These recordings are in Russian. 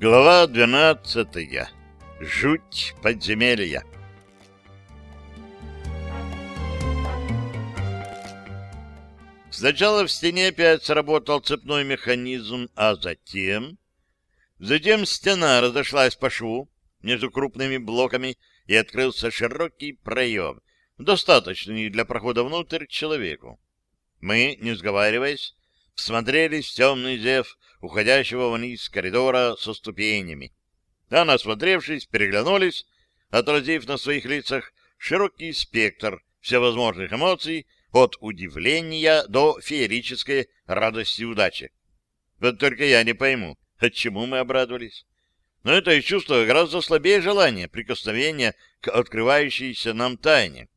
Глава двенадцатая. Жуть подземелья. Сначала в стене опять сработал цепной механизм, а затем... Затем стена разошлась по шву между крупными блоками и открылся широкий проем, достаточный для прохода внутрь человеку. Мы, не сговариваясь, всмотрелись в темный зев уходящего вниз коридора со ступенями. А насмотревшись, переглянулись, отразив на своих лицах широкий спектр всевозможных эмоций от удивления до феерической радости и удачи. Вот только я не пойму, от чему мы обрадовались. Но это и чувство гораздо слабее желания прикосновения к открывающейся нам тайне.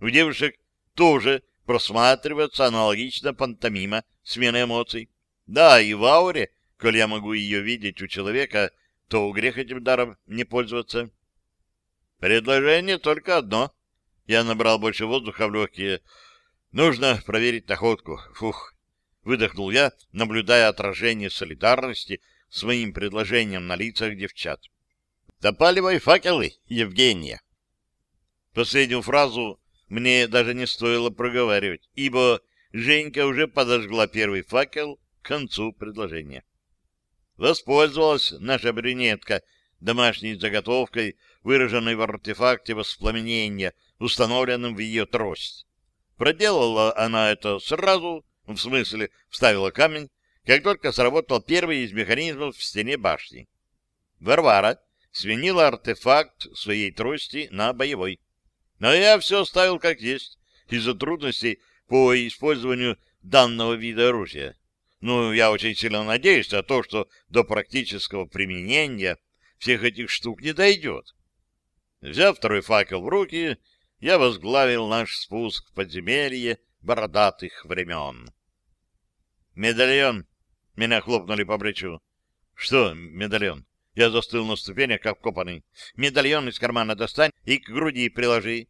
У девушек тоже просматривается аналогично пантомима смены эмоций. Да, и в ауре, коль я могу ее видеть у человека, то грех этим даром не пользоваться. Предложение только одно. Я набрал больше воздуха в легкие. Нужно проверить находку. Фух. Выдохнул я, наблюдая отражение солидарности с моим предложением на лицах девчат. Запаливай факелы, Евгения. Последнюю фразу мне даже не стоило проговаривать, ибо Женька уже подожгла первый факел концу предложения. Воспользовалась наша брюнетка домашней заготовкой, выраженной в артефакте воспламенения, установленным в ее трость. Проделала она это сразу, в смысле вставила камень, как только сработал первый из механизмов в стене башни. Варвара сменила артефакт своей трости на боевой. Но я все оставил как есть, из-за трудностей по использованию данного вида оружия. Ну, я очень сильно надеюсь на то, что до практического применения всех этих штук не дойдет. Взяв второй факел в руки, я возглавил наш спуск в подземелье бородатых времен. «Медальон!» — меня хлопнули по плечу. «Что медальон?» Я застыл на ступенях, как вкопанный. Медальон из кармана достань и к груди приложи.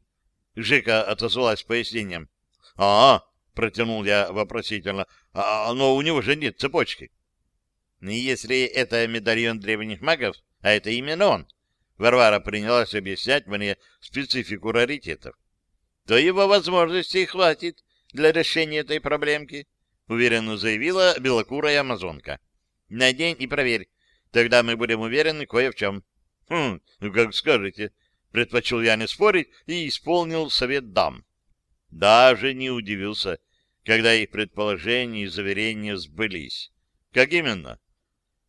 Жека отозвалась пояснением. — А, — протянул я вопросительно, а, — но у него же нет цепочки. — Если это медальон древних магов, а это именно он, Варвара принялась объяснять мне специфику раритетов, то его возможностей хватит для решения этой проблемки, уверенно заявила белокурая амазонка. — Надень и проверь, Тогда мы будем уверены кое в чем. Хм, ну как скажете. Предпочел я не спорить и исполнил совет дам. Даже не удивился, когда их предположения и заверения сбылись. Как именно?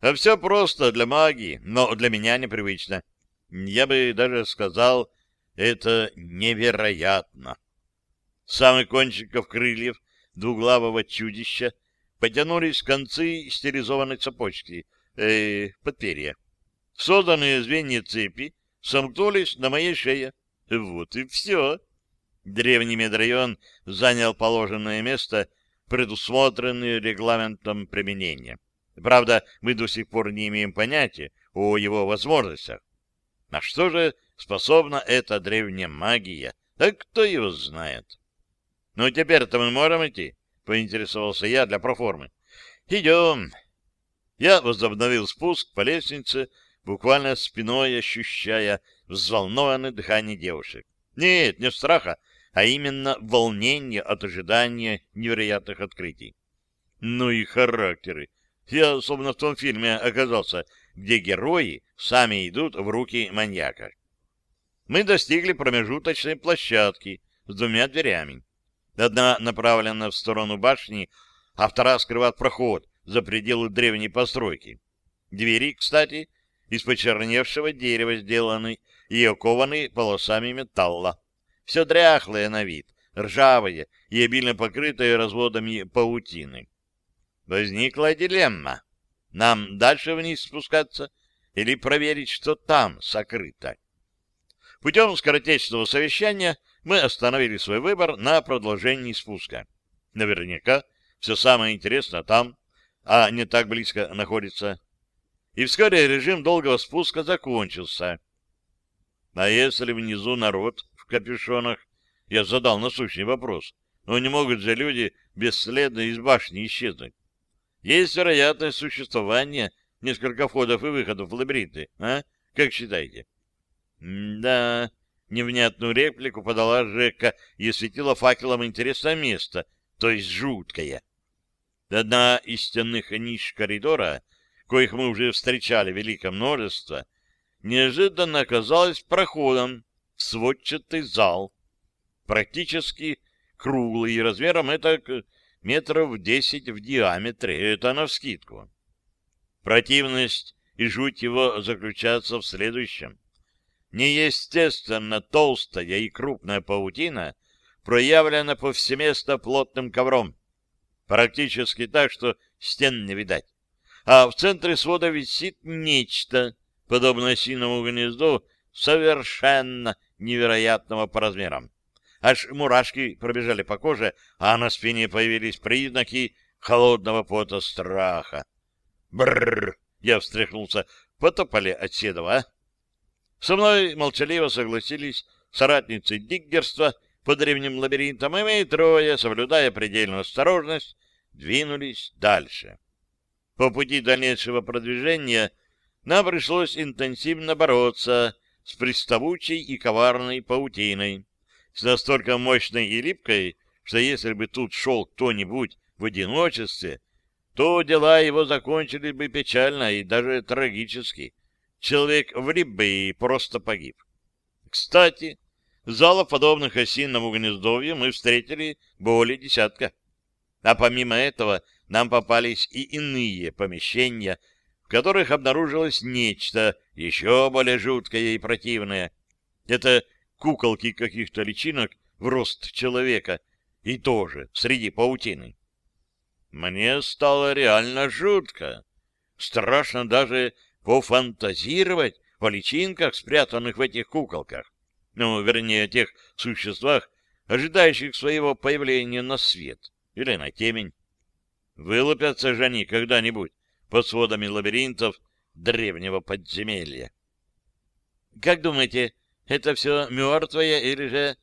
А все просто для магии, но для меня непривычно. Я бы даже сказал, это невероятно. Самых кончиков крыльев двуглавого чудища потянулись концы стилизованной цепочки — э, подперья. Созданные звенья цепи сомкнулись на моей шее. Вот и все. Древний медальон занял положенное место, предусмотренное регламентом применения. Правда, мы до сих пор не имеем понятия о его возможностях. На что же способна эта древняя магия? Да кто его знает? Ну, теперь-то мы можем идти, — поинтересовался я для проформы. — Идем. Я возобновил спуск по лестнице, буквально спиной ощущая взволнованное дыхание девушек. Нет, не страха, а именно волнение от ожидания невероятных открытий. Ну и характеры. Я словно в том фильме оказался, где герои сами идут в руки маньяка. Мы достигли промежуточной площадки с двумя дверями. Одна направлена в сторону башни, а вторая скрывает проход, за пределы древней постройки. Двери, кстати, из почерневшего дерева сделаны и окованы полосами металла. Все дряхлое на вид, ржавое и обильно покрытое разводами паутины. Возникла дилемма. Нам дальше вниз спускаться или проверить, что там сокрыто. Путем скоротечного совещания мы остановили свой выбор на продолжении спуска. Наверняка все самое интересное там, а не так близко находится. И вскоре режим долгого спуска закончился. А если внизу народ капюшонах? Я задал насущный вопрос. Но не могут же люди бесследно из башни исчезнуть. Есть вероятность существования несколько входов и выходов в лабиринты, а? Как считаете? — Да, невнятную реплику подала Жека и осветила факелом интересное место, то есть жуткое. Одна из стенных ниш коридора, коих мы уже встречали великое множество, неожиданно оказалась проходом сводчатый зал, практически круглый размером это метров десять в диаметре, это навскидку. Противность и жуть его заключается в следующем. Неестественно толстая и крупная паутина проявлена повсеместно плотным ковром, практически так, что стен не видать. А в центре свода висит нечто, подобное синому гнезду, совершенно невероятного по размерам. Аж мурашки пробежали по коже, а на спине появились признаки холодного пота страха. Бррр! Я встряхнулся. Потопали от Седова, а? Со мной молчаливо согласились соратницы диггерства по древним лабиринтам, и мы трое, соблюдая предельную осторожность, двинулись дальше. По пути дальнейшего продвижения нам пришлось интенсивно бороться с приставучей и коварной паутиной, с настолько мощной и липкой, что если бы тут шел кто-нибудь в одиночестве, то дела его закончились бы печально и даже трагически. Человек влип бы и просто погиб. Кстати, залов, подобных осинному гнездовью, мы встретили более десятка. А помимо этого нам попались и иные помещения, которых обнаружилось нечто еще более жуткое и противное. Это куколки каких-то личинок в рост человека, и тоже среди паутины. Мне стало реально жутко. Страшно даже пофантазировать о личинках, спрятанных в этих куколках. Ну, вернее, о тех существах, ожидающих своего появления на свет или на темень. Вылупятся же они когда-нибудь под сводами лабиринтов древнего подземелья. Как думаете, это все мертвое или же...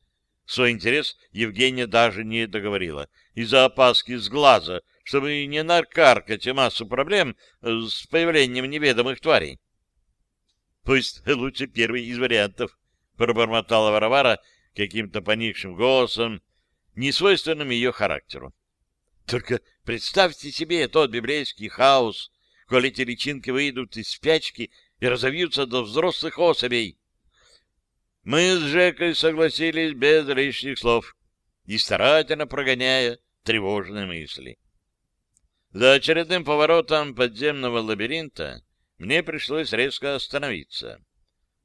Свой интерес Евгения даже не договорила. Из-за опаски с глаза, чтобы не накаркать массу проблем с появлением неведомых тварей. Пусть лучше первый из вариантов, пробормотала Варвара каким-то поникшим голосом, несвойственным ее характеру. Только представьте себе тот библейский хаос, коли эти личинки выйдут из спячки и разовьются до взрослых особей. Мы с Жекой согласились без лишних слов и старательно прогоняя тревожные мысли. За очередным поворотом подземного лабиринта мне пришлось резко остановиться.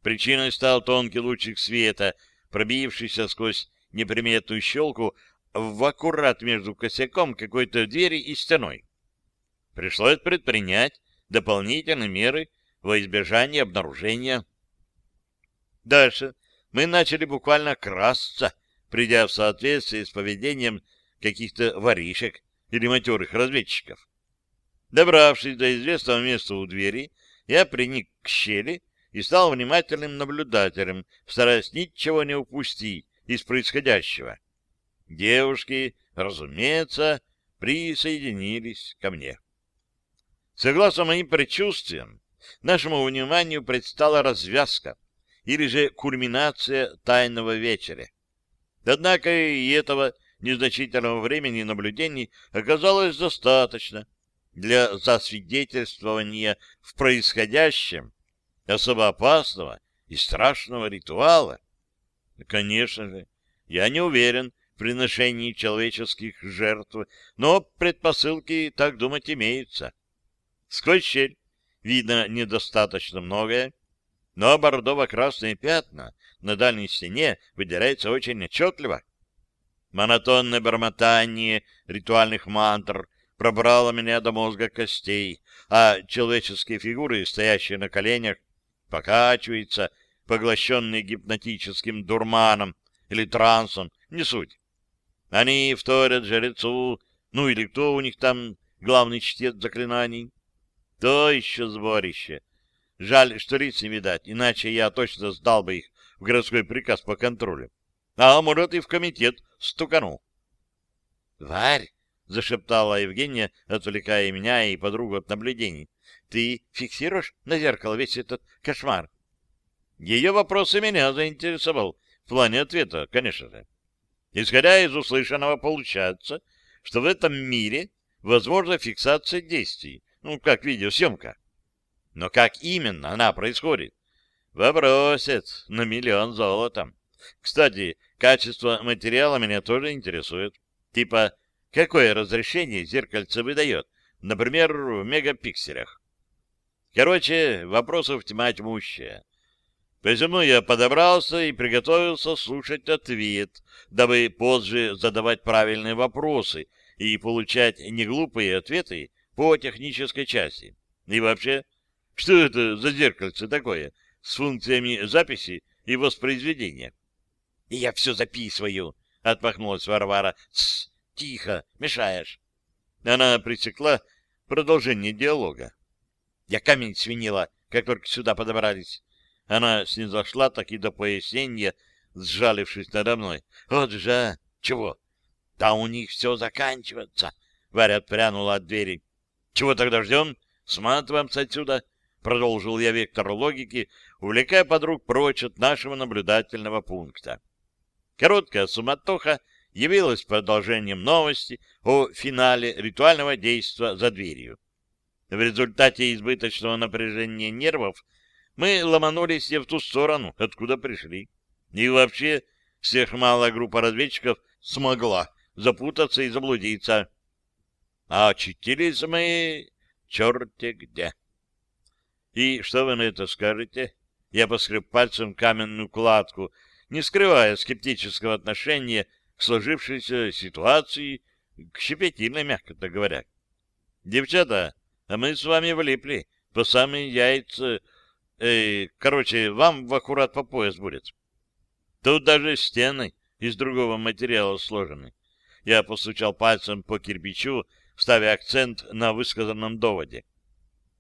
Причиной стал тонкий лучик света, пробившийся сквозь неприметную щелку в аккурат между косяком какой-то двери и стеной. Пришлось предпринять дополнительные меры во избежание обнаружения. Дальше мы начали буквально красться, придя в соответствие с поведением каких-то воришек или матерых разведчиков. Добравшись до известного места у двери, я приник к щели и стал внимательным наблюдателем, стараясь ничего не упустить из происходящего. Девушки, разумеется, присоединились ко мне. Согласно моим предчувствиям, нашему вниманию предстала развязка, или же кульминация тайного вечера. Однако и этого незначительного времени наблюдений оказалось достаточно для засвидетельствования в происходящем особо опасного и страшного ритуала. Конечно же, я не уверен в приношении человеческих жертв, но предпосылки так думать имеются. Сквозь щель видно недостаточно многое, но бордово-красные пятна на дальней стене выделяются очень отчетливо. Монотонное бормотание ритуальных мантр пробрало меня до мозга костей, а человеческие фигуры, стоящие на коленях, покачиваются, поглощенные гипнотическим дурманом или трансом, не суть. Они вторят жрецу, ну или кто у них там главный чтец заклинаний. То еще сборище — Жаль, что лиц не видать, иначе я точно сдал бы их в городской приказ по контролю. А может, и в комитет стуканул. — Варь! — зашептала Евгения, отвлекая меня и подругу от наблюдений. ты фиксируешь на зеркало весь этот кошмар? Ее вопрос и меня заинтересовал в плане ответа, конечно же. Исходя из услышанного, получается, что в этом мире возможна фиксация действий, ну, как видеосъемка. Но как именно она происходит? Вопросец на миллион золотом. Кстати, качество материала меня тоже интересует. Типа, какое разрешение зеркальце выдает? Например, в мегапикселях. Короче, вопросов тьма тьмущая. Посему я подобрался и приготовился слушать ответ, дабы позже задавать правильные вопросы и получать неглупые ответы по технической части. И вообще, что это за зеркальце такое с функциями записи и воспроизведения? — Я все записываю, — отмахнулась Варвара. — тихо, мешаешь. Она пресекла продолжение диалога. Я камень свинила, как только сюда подобрались. Она снизошла так и до пояснения, сжалившись надо мной. Вот же, чего? Да у них все заканчивается. Варя отпрянула от двери. Чего тогда ждем? Сматываемся отсюда. Продолжил я вектор логики, увлекая подруг прочь от нашего наблюдательного пункта. Короткая суматоха явилась продолжением новости о финале ритуального действия за дверью. В результате избыточного напряжения нервов мы ломанулись не в ту сторону, откуда пришли. И вообще, всех малая группа разведчиков смогла запутаться и заблудиться. А очутились мы черти где. И что вы на это скажете? Я поскреб пальцем каменную кладку, не скрывая скептического отношения к сложившейся ситуации, к щепетильной, мягко-то говоря. Девчата, а мы с вами влипли по самые яйца Эй, короче, вам в аккурат по пояс будет. Тут даже стены из другого материала сложены. Я постучал пальцем по кирпичу, ставя акцент на высказанном доводе.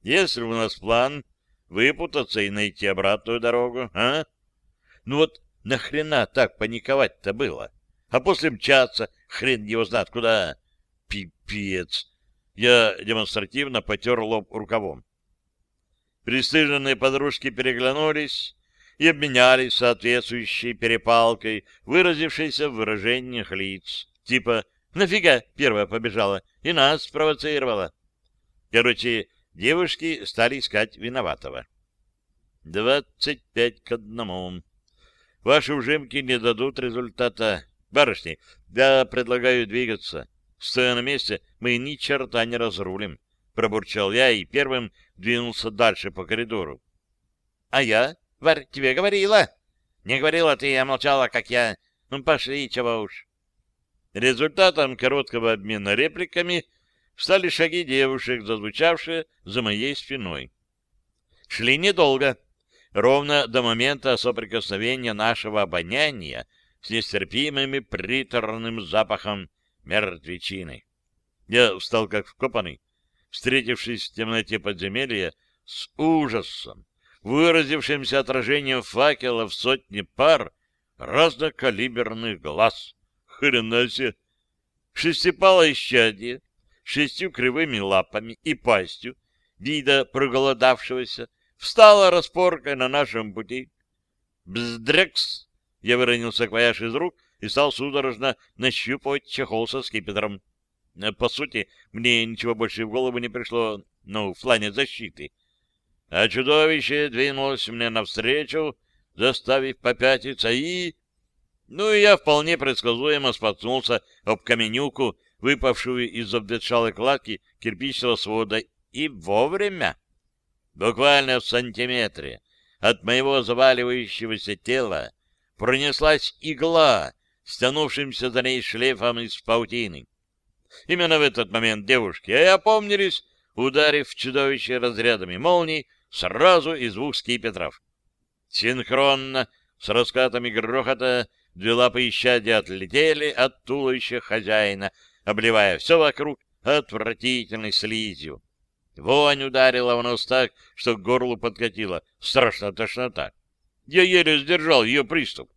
Если у нас план выпутаться и найти обратную дорогу, а? Ну вот нахрена так паниковать-то было? А после мчаться, хрен его знает куда. Пипец. Я демонстративно потер лоб рукавом. Пристыженные подружки переглянулись и обменялись соответствующей перепалкой, выразившейся в выражениях лиц. Типа «Нафига?» первая побежала и нас спровоцировала. Короче, девушки стали искать виноватого. «Двадцать пять к одному. Ваши ужимки не дадут результата. Барышни, я предлагаю двигаться. Стоя на месте, мы ни черта не разрулим. — пробурчал я и первым двинулся дальше по коридору. — А я? Варь, тебе говорила? — Не говорила ты, я молчала, как я. Ну, пошли, чего уж. Результатом короткого обмена репликами стали шаги девушек, зазвучавшие за моей спиной. Шли недолго, ровно до момента соприкосновения нашего обоняния с нестерпимым и приторным запахом мертвечины. Я встал как вкопанный, встретившись в темноте подземелья с ужасом, выразившимся отражением факелов сотни пар разнокалиберных глаз. Хрена себе! Шестипалое исчадие, шестью кривыми лапами и пастью, вида проголодавшегося, встала распоркой на нашем пути. Бздрекс! Я выронил саквояж из рук и стал судорожно нащупывать чехол со скипетром. Э, по сути, мне ничего больше в голову не пришло, ну, в плане защиты. А чудовище двинулось мне навстречу, заставив попятиться, и... Ну, и я вполне предсказуемо споткнулся об каменюку, выпавшую из обветшалой кладки кирпичного свода, и вовремя. Буквально в сантиметре от моего заваливающегося тела пронеслась игла, стянувшимся за ней шлейфом из паутины. Именно в этот момент девушки и опомнились, ударив чудовище разрядами молний сразу из двух скипетров. Синхронно с раскатами грохота две лапы исчадия отлетели от туловища хозяина, обливая все вокруг отвратительной слизью. Вонь ударила в нос так, что к горлу подкатила. Страшная тошнота. Я еле сдержал ее приступ.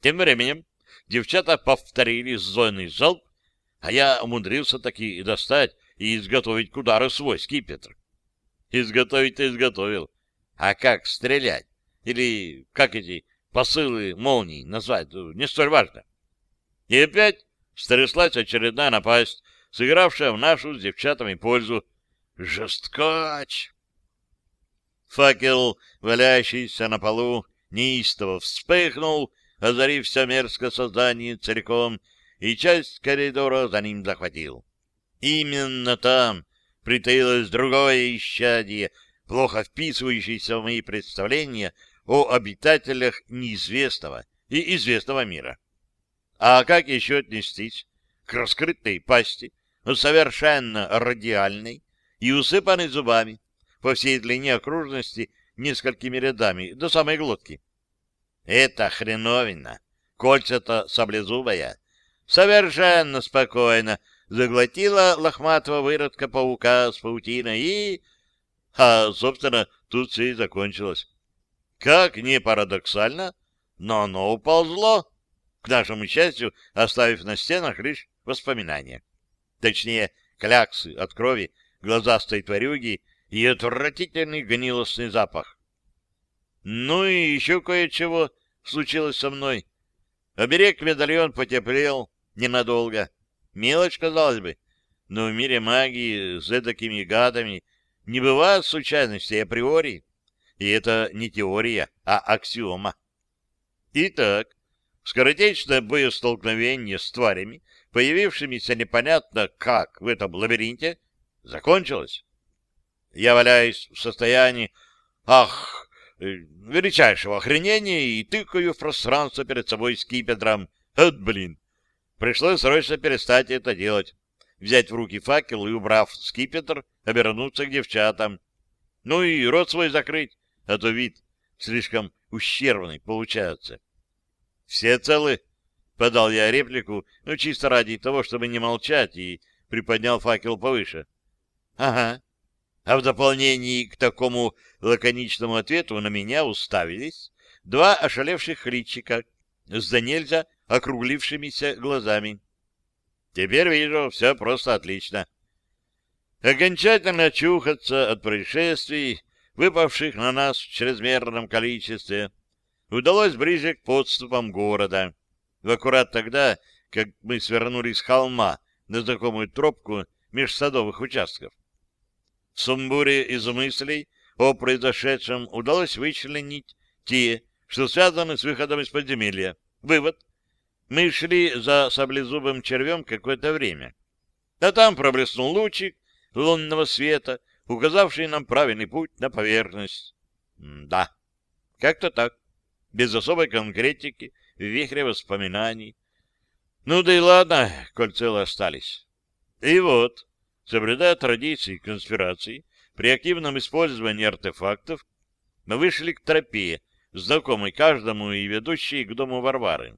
Тем временем девчата повторили зойный залп, а я умудрился таки достать и изготовить к удару свой скипетр. Изготовить-то изготовил. А как стрелять? Или как эти посылы молний назвать? Не столь важно. И опять стряслась очередная напасть, сыгравшая в нашу с девчатами пользу. Жесткач! Факел, валяющийся на полу, неистово вспыхнул, озарив все мерзкое создание целиком, и часть коридора за ним захватил. Именно там притаилось другое исчадие, плохо вписывающееся в мои представления о обитателях неизвестного и известного мира. А как еще отнестись к раскрытой пасти, совершенно радиальной и усыпанной зубами по всей длине окружности несколькими рядами до самой глотки? Это хреновина, кольца-то саблезубая, совершенно спокойно заглотила лохматого выродка паука с паутиной и... А, собственно, тут все и закончилось. Как ни парадоксально, но оно уползло, к нашему счастью, оставив на стенах лишь воспоминания. Точнее, кляксы от крови, глазастой тварюги и отвратительный гнилостный запах. Ну и еще кое-чего случилось со мной. Оберег медальон потеплел ненадолго. Мелочь, казалось бы, но в мире магии с такими гадами не бывает случайностей априори. И это не теория, а аксиома. Итак, скоротечное боестолкновение с тварями, появившимися непонятно как в этом лабиринте, закончилось. Я валяюсь в состоянии «ах!» э, величайшего охренения и тыкаю в пространство перед собой скипетром. От блин! Пришлось срочно перестать это делать. Взять в руки факел и, убрав скипетр, обернуться к девчатам. Ну и рот свой закрыть, а то вид слишком ущербный получается. «Все целы?» — подал я реплику, ну, чисто ради того, чтобы не молчать, и приподнял факел повыше. «Ага». А в дополнении к такому лаконичному ответу на меня уставились два ошалевших личика с да округлившимися глазами. Теперь вижу, все просто отлично. Окончательно очухаться от происшествий, выпавших на нас в чрезмерном количестве, удалось ближе к подступам города. В аккурат тогда, как мы свернули с холма на знакомую тропку меж садовых участков. В сумбуре из мыслей о произошедшем удалось вычленить те, что связаны с выходом из подземелья. Вывод. Мы шли за саблезубым червем какое-то время. А там проблеснул лучик лунного света, указавший нам правильный путь на поверхность. Да, как-то так, без особой конкретики, в вихре воспоминаний. Ну да и ладно, коль целы остались. И вот, соблюдая традиции конспирации, при активном использовании артефактов, мы вышли к тропе, знакомой каждому и ведущей к дому Варвары.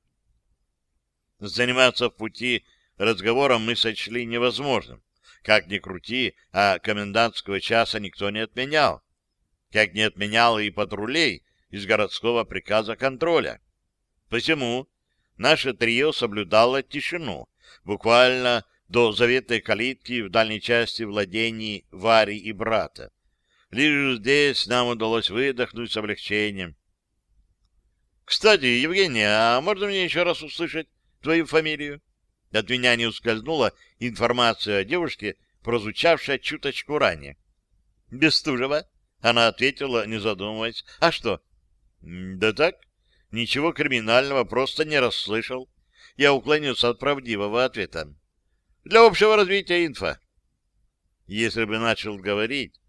Заниматься в пути разговором мы сочли невозможным. Как ни крути, а комендантского часа никто не отменял. Как не отменял и патрулей из городского приказа контроля. Посему наше трио соблюдало тишину, буквально до заветной калитки в дальней части владений Вари и брата. Лишь здесь нам удалось выдохнуть с облегчением. Кстати, Евгения, а можно мне еще раз услышать твою фамилию? От меня не ускользнула информация о девушке, прозвучавшая чуточку ранее. Бестужева, она ответила, не задумываясь. А что? Да так, ничего криминального, просто не расслышал. Я уклонился от правдивого ответа. Для общего развития инфа. Если бы начал говорить,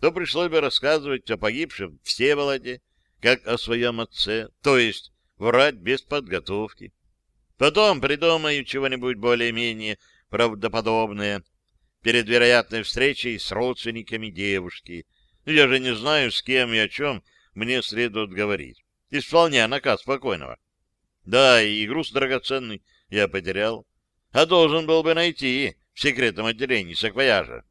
то пришлось бы рассказывать о погибшем Всеволоде, как о своем отце, то есть врать без подготовки. Потом придумаю чего-нибудь более-менее правдоподобное перед вероятной встречей с родственниками девушки. Я же не знаю, с кем и о чем мне следует говорить, исполняя наказ спокойного. Да, и груз драгоценный я потерял, а должен был бы найти в секретном отделении саквояжа.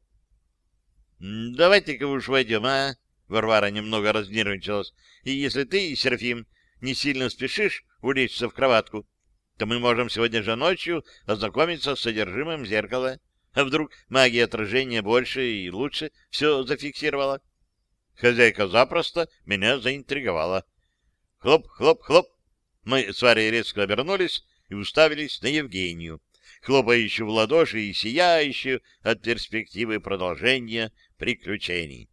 «Давайте-ка уж войдем, а?» Варвара немного разнервничалась. «И если ты, Серафим, не сильно спешишь улечься в кроватку, то мы можем сегодня же ночью ознакомиться с содержимым зеркала. А вдруг магия отражения больше и лучше все зафиксировала? Хозяйка запросто меня заинтриговала. Хлоп, хлоп, хлоп. Мы с Варей резко обернулись и уставились на Евгению, хлопающую в ладоши и сияющую от перспективы продолжения приключений.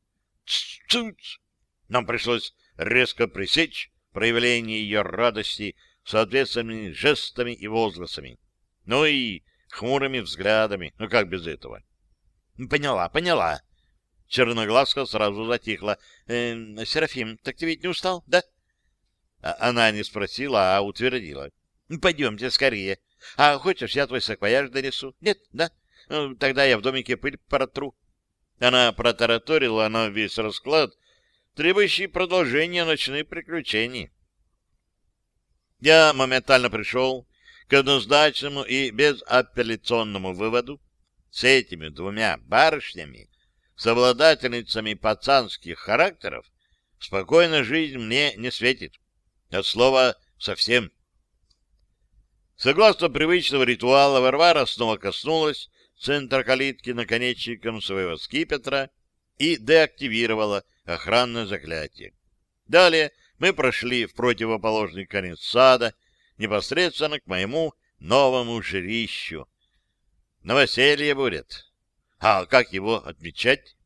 Ц-ц-ц! Нам пришлось резко пресечь проявление ее радости соответственными жестами и возгласами. Ну и хмурыми взглядами. Ну как без этого? — Поняла, поняла. Черноглазка сразу затихла. «Э, — Серафим, так ты ведь не устал, да? А она не спросила, а утвердила. — Пойдемте скорее. А хочешь, я твой саквояж донесу? Нет, да? Ну, тогда я в домике пыль протру. Она протараторила на весь расклад, требующий продолжения ночных приключений. Я моментально пришел к однозначному и безапелляционному выводу. С этими двумя барышнями, с пацанских характеров, спокойная жизнь мне не светит. От слова «совсем». Согласно привычного ритуала, Варвара снова коснулась центра калитки наконечником своего скипетра и деактивировала охранное заклятие. Далее мы прошли в противоположный конец сада, непосредственно к моему новому жилищу. Новоселье будет. А как его отмечать?